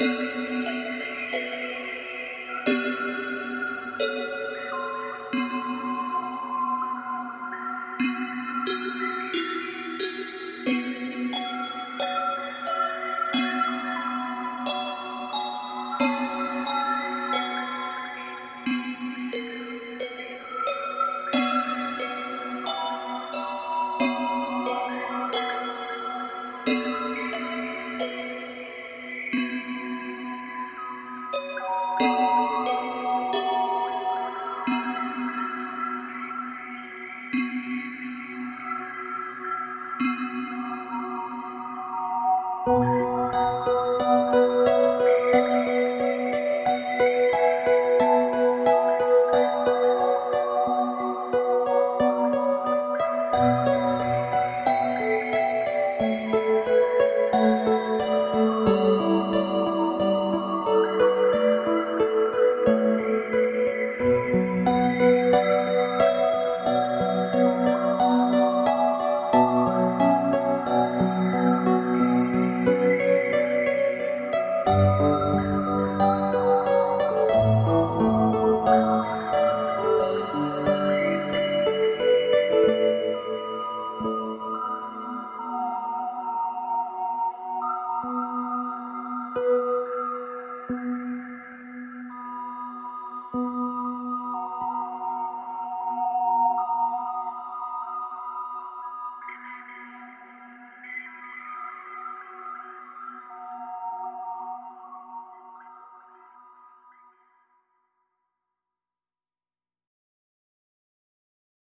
Música